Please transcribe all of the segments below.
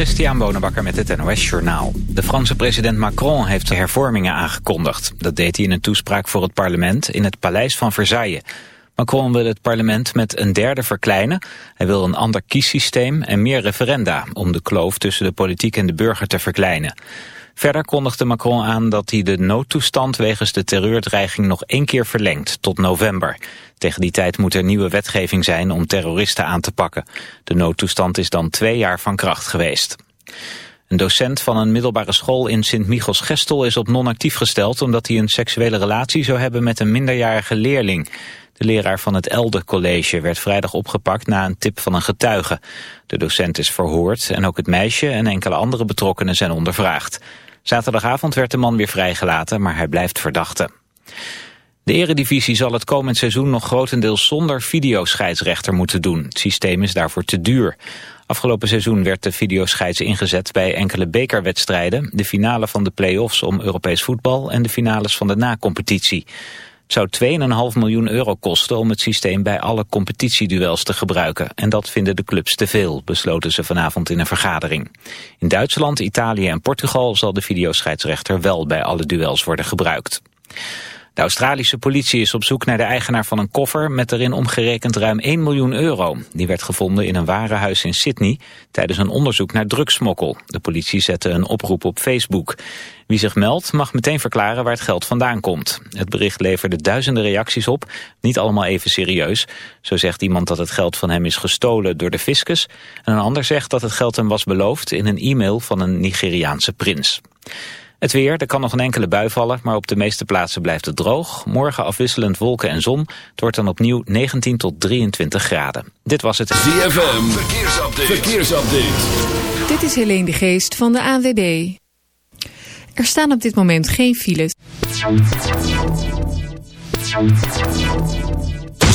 Christian Bonenbakker met het NOS Journaal. De Franse president Macron heeft hervormingen aangekondigd. Dat deed hij in een toespraak voor het parlement in het paleis van Versailles. Macron wil het parlement met een derde verkleinen. Hij wil een ander kiessysteem en meer referenda... om de kloof tussen de politiek en de burger te verkleinen. Verder kondigde Macron aan dat hij de noodtoestand wegens de terreurdreiging nog één keer verlengt, tot november. Tegen die tijd moet er nieuwe wetgeving zijn om terroristen aan te pakken. De noodtoestand is dan twee jaar van kracht geweest. Een docent van een middelbare school in Sint-Michels-Gestel is op non-actief gesteld omdat hij een seksuele relatie zou hebben met een minderjarige leerling. De leraar van het Elde College werd vrijdag opgepakt na een tip van een getuige. De docent is verhoord en ook het meisje en enkele andere betrokkenen zijn ondervraagd. Zaterdagavond werd de man weer vrijgelaten, maar hij blijft verdachte. De eredivisie zal het komend seizoen nog grotendeels zonder videoscheidsrechter moeten doen. Het systeem is daarvoor te duur. Afgelopen seizoen werd de videoscheids ingezet bij enkele bekerwedstrijden, de finale van de play-offs om Europees voetbal en de finales van de na-competitie. Zou 2,5 miljoen euro kosten om het systeem bij alle competitieduels te gebruiken. En dat vinden de clubs te veel, besloten ze vanavond in een vergadering. In Duitsland, Italië en Portugal zal de videoscheidsrechter wel bij alle duels worden gebruikt. De Australische politie is op zoek naar de eigenaar van een koffer met erin omgerekend ruim 1 miljoen euro. Die werd gevonden in een warenhuis in Sydney tijdens een onderzoek naar drugsmokkel. De politie zette een oproep op Facebook. Wie zich meldt mag meteen verklaren waar het geld vandaan komt. Het bericht leverde duizenden reacties op, niet allemaal even serieus. Zo zegt iemand dat het geld van hem is gestolen door de fiscus. En een ander zegt dat het geld hem was beloofd in een e-mail van een Nigeriaanse prins. Het weer, er kan nog een enkele bui vallen, maar op de meeste plaatsen blijft het droog. Morgen afwisselend wolken en zon. Het wordt dan opnieuw 19 tot 23 graden. Dit was het ZFM, verkeersupdate. verkeersupdate. Dit is Helene de Geest van de ANWB. Er staan op dit moment geen files.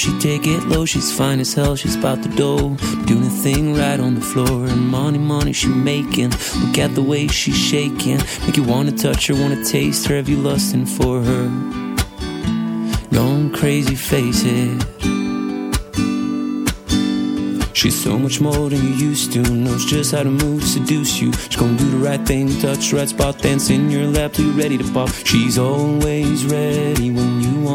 she take it low. She's fine as hell, she's about the dough. Doing a thing right on the floor. And money, money she making. Look at the way she's shaking. Make you wanna touch her, wanna taste her. Have you lusting for her? Going crazy, face it. She's so much more than you used to. Knows just how to move, seduce you. She's gonna do the right thing, touch the right spot, dance in your lap you're ready to pop. She's always ready when you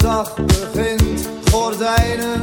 Dag begint, gordijnen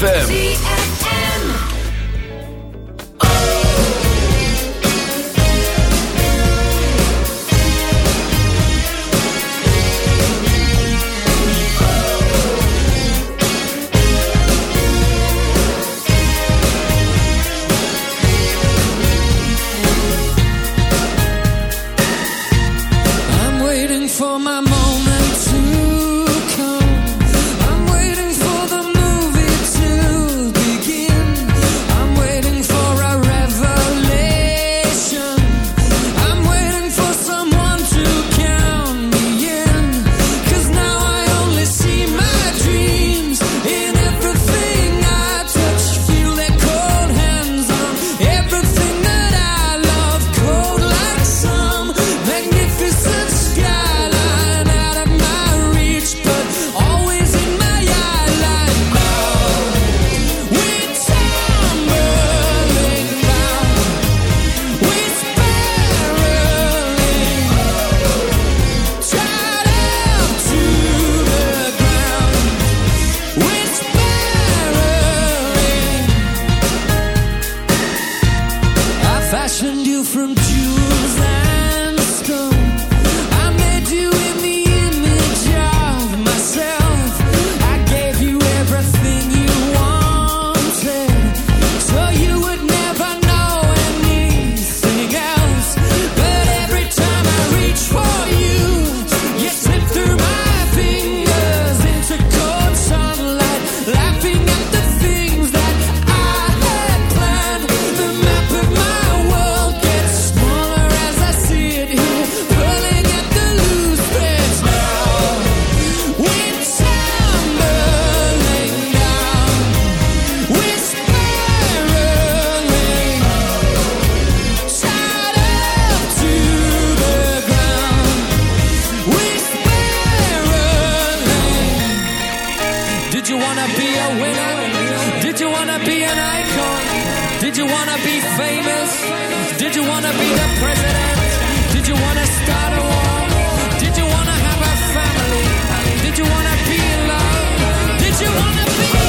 ZFM. Did you wanna be a winner? Did you wanna be an icon? Did you wanna be famous? Did you wanna be the president? Did you wanna start a war? Did you wanna have a family? Did you wanna be in love? Did you wanna be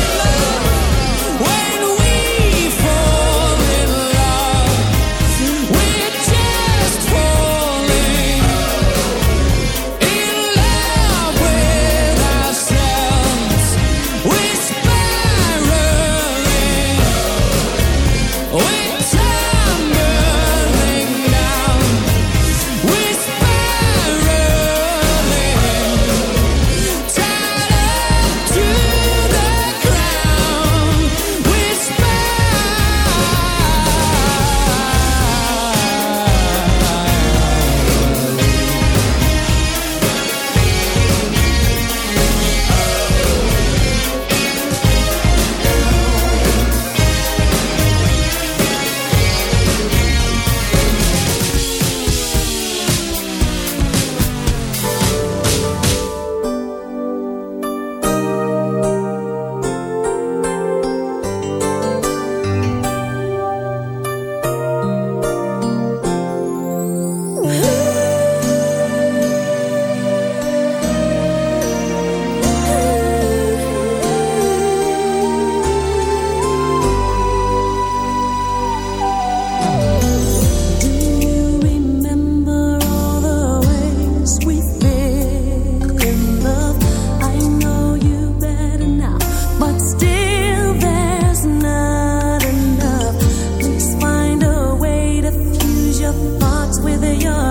You're.